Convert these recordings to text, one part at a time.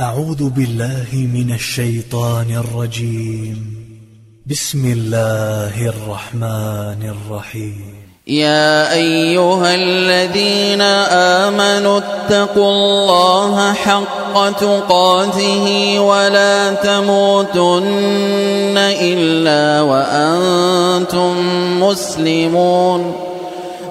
أعوذ بالله من الشيطان الرجيم. بسم الله الرحمن الرحيم. يا أيها الذين آمنوا اتقوا الله حق تقاته ولا تموتن إلا وأنتم مسلمون.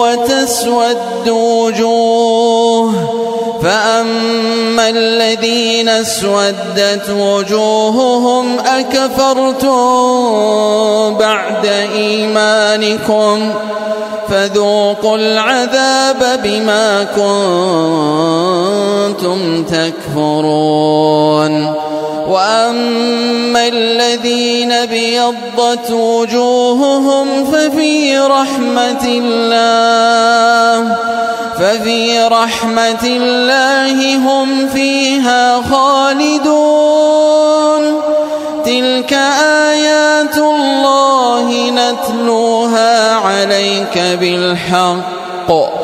وتسود وجوه. فأما الذين اسودت وجوههم أكفرتم بعد إيمانكم؟ فذوقوا العذاب بما كنتم تكفرون. وأما الذين بيضت وجوههم ففي رحمة الله ففي رحمة الله هم فيها خالدون تلك آيات الله نتلوها عليك بالحق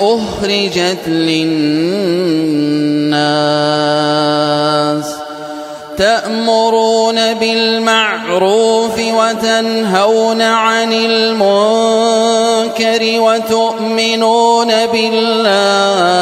أخرجت للناس. تأمرون بالمعروف وتنهون عن المنكر وتؤمنون بالله.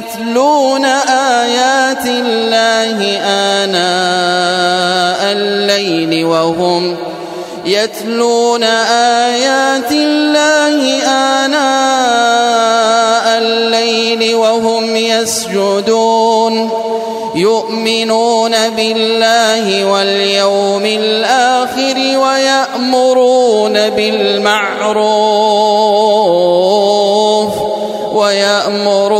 يتلون آيات الله آناء الليل وهم يتلون آيات الله آناء الليل وهم يسجدون يؤمنون بالله واليوم الآخر ويأمرون بالمعروف ويأمرون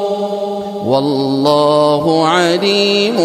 والله عليم